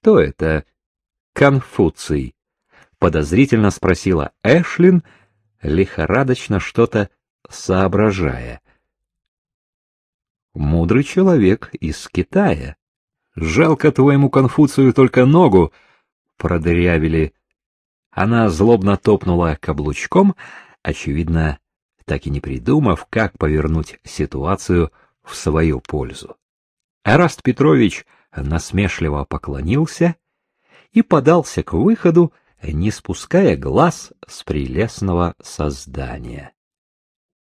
Что это? Конфуций? Подозрительно спросила Эшлин, лихорадочно что-то соображая. Мудрый человек из Китая. Жалко твоему Конфуцию только ногу продырявили. Она злобно топнула каблучком, очевидно, так и не придумав, как повернуть ситуацию в свою пользу. Эраст Петрович насмешливо поклонился и подался к выходу, не спуская глаз с прелестного создания.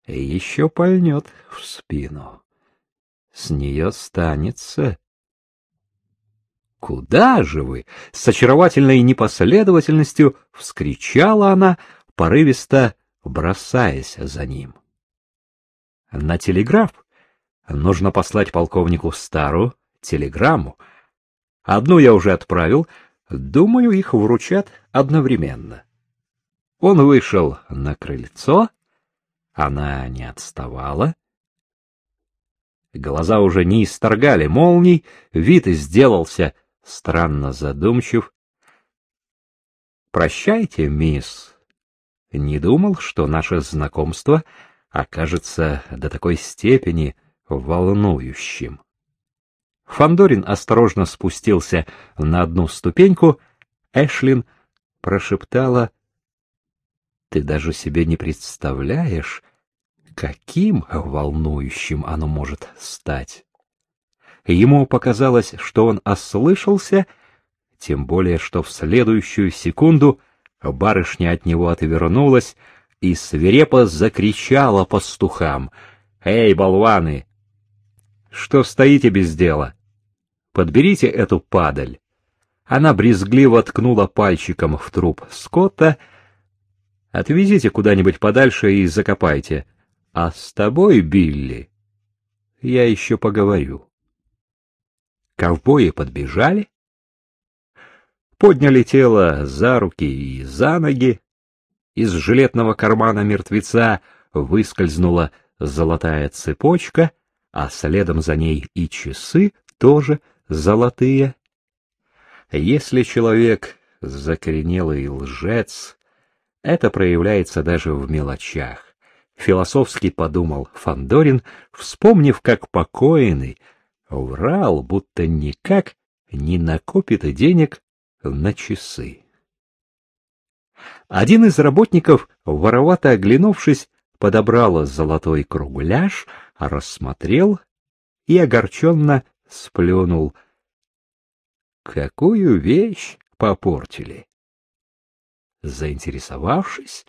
Еще пальнет в спину. С нее станется. «Куда же вы?» — с очаровательной непоследовательностью вскричала она, порывисто бросаясь за ним. «На телеграф нужно послать полковнику Стару телеграмму. Одну я уже отправил, думаю, их вручат одновременно». Он вышел на крыльцо, она не отставала, Глаза уже не исторгали молний, вид сделался странно задумчив. «Прощайте, мисс. Не думал, что наше знакомство окажется до такой степени волнующим». Фандорин осторожно спустился на одну ступеньку. Эшлин прошептала, «Ты даже себе не представляешь, каким волнующим оно может стать. Ему показалось, что он ослышался, тем более, что в следующую секунду барышня от него отвернулась и свирепо закричала пастухам. «Эй, болваны! Что стоите без дела? Подберите эту падаль!» Она брезгливо ткнула пальчиком в труп Скотта. «Отвезите куда-нибудь подальше и закопайте. А с тобой, Билли, я еще поговорю. Ковбои подбежали, подняли тело за руки и за ноги. Из жилетного кармана мертвеца выскользнула золотая цепочка, а следом за ней и часы тоже золотые. Если человек закоренелый лжец, это проявляется даже в мелочах философски подумал Фандорин, вспомнив, как покойный врал, будто никак не накопит денег на часы. Один из работников, воровато оглянувшись, подобрал золотой кругляш, рассмотрел и огорченно сплюнул. Какую вещь попортили! Заинтересовавшись,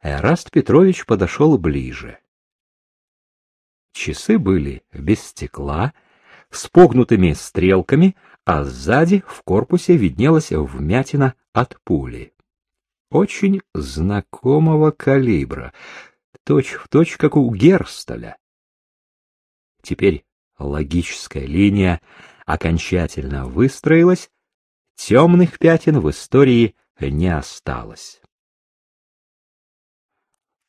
Эраст Петрович подошел ближе. Часы были без стекла, с погнутыми стрелками, а сзади в корпусе виднелась вмятина от пули. Очень знакомого калибра, точь-в-точь, точь, как у Герсталя. Теперь логическая линия окончательно выстроилась, темных пятен в истории не осталось.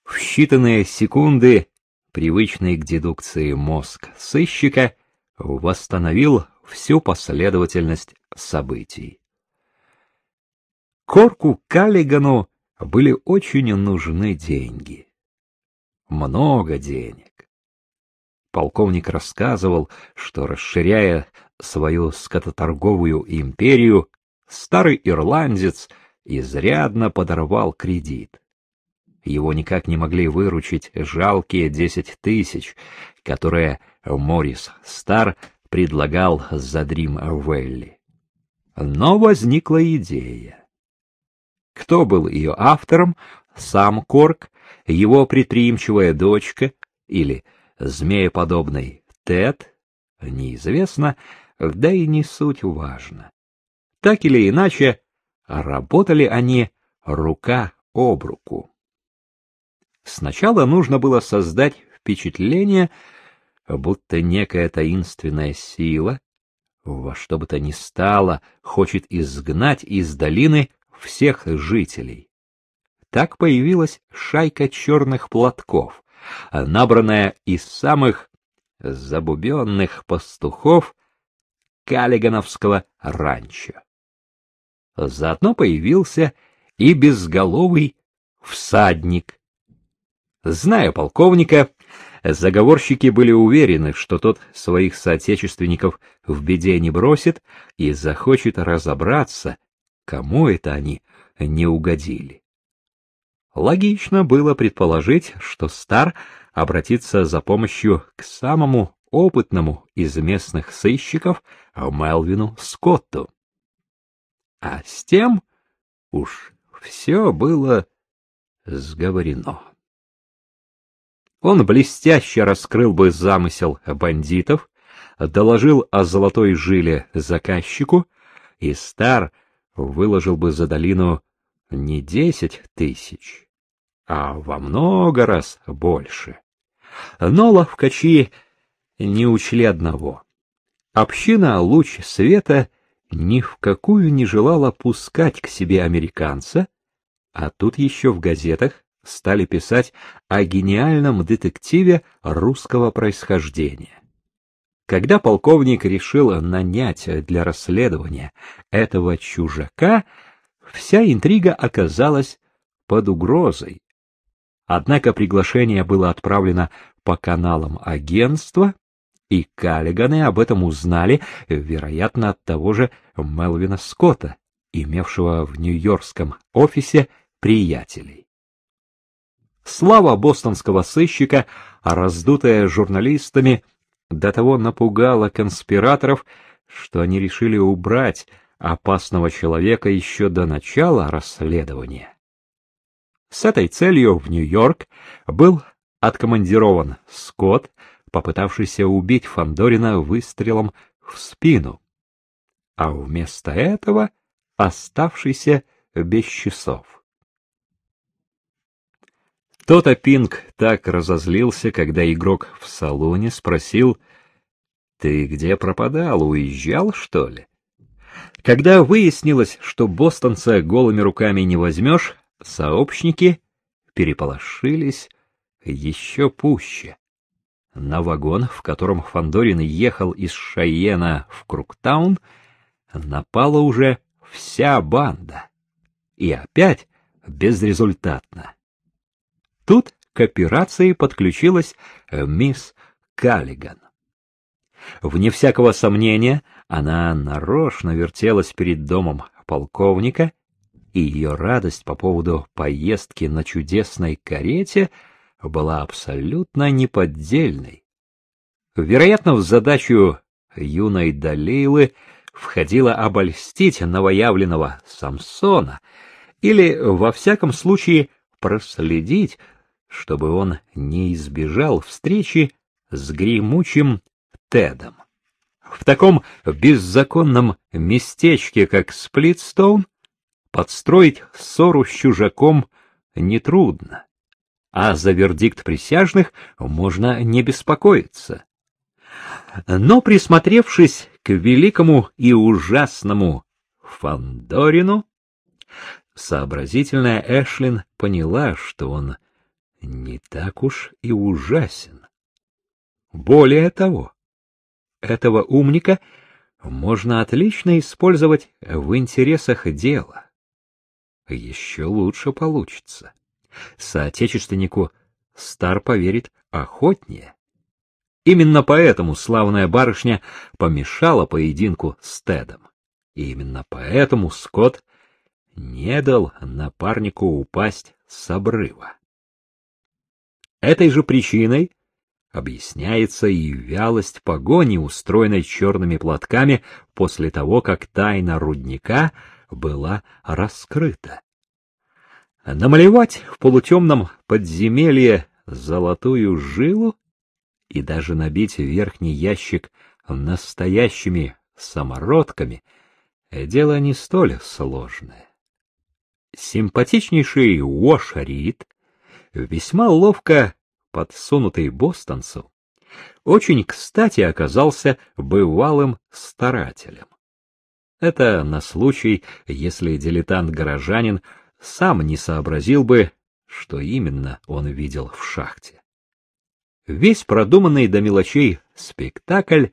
В считанные секунды привычный к дедукции мозг сыщика восстановил всю последовательность событий. Корку Каллигану были очень нужны деньги. Много денег. Полковник рассказывал, что, расширяя свою скототорговую империю, старый ирландец изрядно подорвал кредит. Его никак не могли выручить жалкие десять тысяч, которые Морис Стар предлагал за Дрим Велли. Но возникла идея. Кто был ее автором? Сам Корк, его предприимчивая дочка или змееподобный Тед? Неизвестно, да и не суть важно. Так или иначе, работали они рука об руку. Сначала нужно было создать впечатление, будто некая таинственная сила, во что бы то ни стало, хочет изгнать из долины всех жителей. Так появилась шайка черных платков, набранная из самых забубенных пастухов, Каллигановского ранчо. Заодно появился и безголовый всадник. Зная полковника, заговорщики были уверены, что тот своих соотечественников в беде не бросит и захочет разобраться, кому это они не угодили. Логично было предположить, что Стар обратится за помощью к самому опытному из местных сыщиков Мелвину Скотту. А с тем уж все было сговорено. Он блестяще раскрыл бы замысел бандитов, доложил о золотой жиле заказчику, и Стар выложил бы за долину не десять тысяч, а во много раз больше. Но ловкачи не учли одного. Община «Луч света» ни в какую не желала пускать к себе американца, а тут еще в газетах стали писать о гениальном детективе русского происхождения. Когда полковник решил нанять для расследования этого чужака, вся интрига оказалась под угрозой. Однако приглашение было отправлено по каналам агентства, и Каллиганы об этом узнали, вероятно, от того же Мелвина Скотта, имевшего в нью-йоркском офисе приятелей. Слава бостонского сыщика, раздутая журналистами, до того напугала конспираторов, что они решили убрать опасного человека еще до начала расследования. С этой целью в Нью-Йорк был откомандирован Скотт, попытавшийся убить Фандорина выстрелом в спину, а вместо этого оставшийся без часов. То-то Пинг так разозлился, когда игрок в салоне спросил, «Ты где пропадал, уезжал, что ли?» Когда выяснилось, что бостонца голыми руками не возьмешь, сообщники переполошились еще пуще. На вагон, в котором Фандорин ехал из Шайена в Круктаун, напала уже вся банда. И опять безрезультатно. Тут к операции подключилась мисс Каллиган. Вне всякого сомнения, она нарочно вертелась перед домом полковника, и ее радость по поводу поездки на чудесной карете была абсолютно неподдельной. Вероятно, в задачу юной Далилы входило обольстить новоявленного Самсона или, во всяком случае, проследить, чтобы он не избежал встречи с гремучим Тедом. В таком беззаконном местечке, как Сплитстоун, подстроить ссору с чужаком нетрудно, а за вердикт присяжных можно не беспокоиться. Но присмотревшись к великому и ужасному Фандорину, сообразительная Эшлин поняла, что он не так уж и ужасен. Более того, этого умника можно отлично использовать в интересах дела. Еще лучше получится. Соотечественнику Стар поверит охотнее. Именно поэтому славная барышня помешала поединку с Тедом. И именно поэтому Скотт не дал напарнику упасть с обрыва. Этой же причиной объясняется и вялость погони, устроенной черными платками после того, как тайна рудника была раскрыта. Намалевать в полутемном подземелье золотую жилу и даже набить верхний ящик настоящими самородками — дело не столь сложное. Симпатичнейший Уошарит весьма ловко подсунутый бостонцу, очень кстати оказался бывалым старателем. Это на случай, если дилетант-горожанин сам не сообразил бы, что именно он видел в шахте. Весь продуманный до мелочей спектакль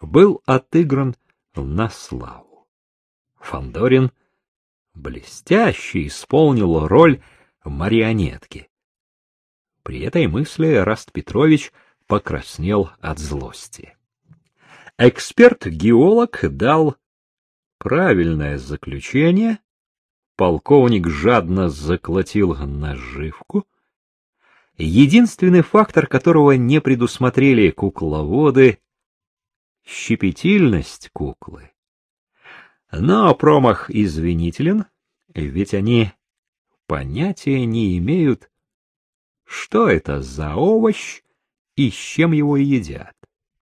был отыгран на славу. Фандорин блестяще исполнил роль марионетки. При этой мысли Раст Петрович покраснел от злости. Эксперт-геолог дал правильное заключение, полковник жадно заклотил наживку, единственный фактор которого не предусмотрели кукловоды — щепетильность куклы. Но промах извинителен, ведь они понятия не имеют, что это за овощ и с чем его едят.